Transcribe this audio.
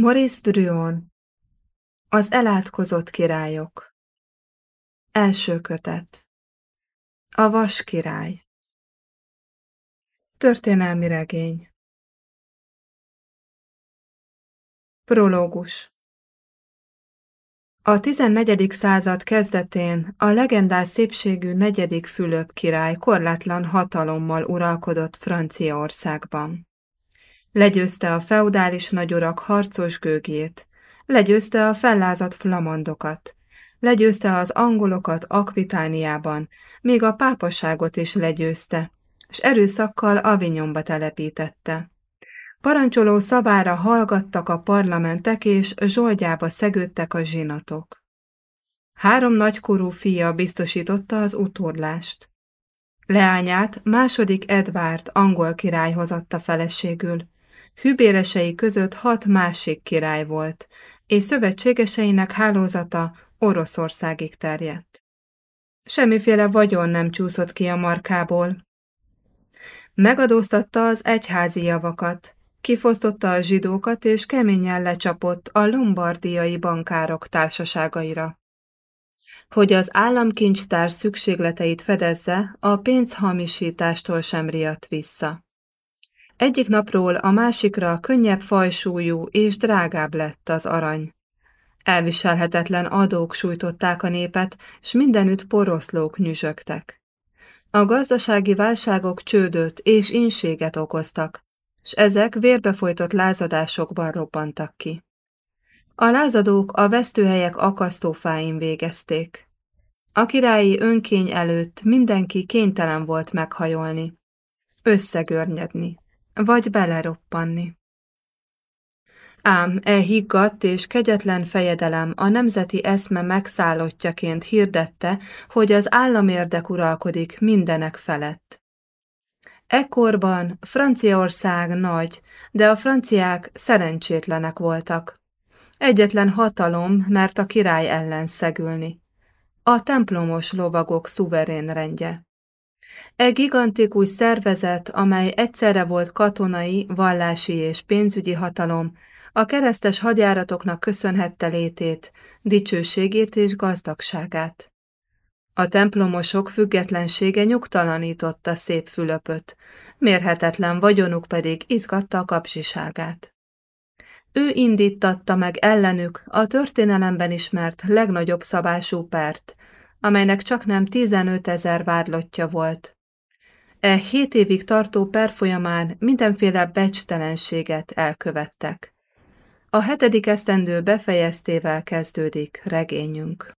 Maurice Druon Az elátkozott királyok. Első kötet. A vas király. Történelmi regény. Prológus. A tizennegyedik század kezdetén a legendás szépségű negyedik Fülöp király korlátlan hatalommal uralkodott Franciaországban. Legyőzte a feudális nagyurak harcos gőgét, legyőzte a fellázadt flamandokat, legyőzte az angolokat Akvitániában, még a pápaságot is legyőzte, és erőszakkal Avignonba telepítette. Parancsoló szavára hallgattak a parlamentek, és zsoldjába szegődtek a zsinatok. Három nagykorú fia biztosította az utódlást. Leányát második Edvárd angol király hozatta feleségül, Hűbéresei között hat másik király volt, és szövetségeseinek hálózata Oroszországig terjedt. Semmiféle vagyon nem csúszott ki a markából. Megadóztatta az egyházi javakat, kifosztotta a zsidókat és keményen lecsapott a lombardiai bankárok társaságaira. Hogy az államkincstár szükségleteit fedezze, a pénzhamisítástól sem riadt vissza. Egyik napról a másikra könnyebb fajsúlyú és drágább lett az arany. Elviselhetetlen adók sújtották a népet, s mindenütt poroszlók nyüzsögtek. A gazdasági válságok csődöt és inséget okoztak, s ezek vérbefolytott lázadásokban robbantak ki. A lázadók a vesztőhelyek akasztófáin végezték. A királyi önkény előtt mindenki kénytelen volt meghajolni, összegörnyedni, vagy beleroppanni. Ám e higgadt és kegyetlen fejedelem a nemzeti eszme megszállottjaként hirdette, hogy az államérdek uralkodik mindenek felett. Ekkorban Franciaország nagy, de a franciák szerencsétlenek voltak. Egyetlen hatalom, mert a király ellen szegülni. A templomos lovagok szuverén rendje. E gigantikus szervezet, amely egyszerre volt katonai, vallási és pénzügyi hatalom, a keresztes hadjáratoknak köszönhette létét, dicsőségét és gazdagságát. A templomosok függetlensége nyugtalanította szép Fülöpöt, mérhetetlen vagyonuk pedig izgatta a kapzsiságát. Ő indítatta meg ellenük a történelemben ismert legnagyobb szabású pert, amelynek csak nem 15 ezer vádlottja volt. E hét évig tartó per folyamán mindenféle becstelenséget elkövettek. A hetedik esztendő befejeztével kezdődik regényünk.